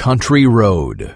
country road.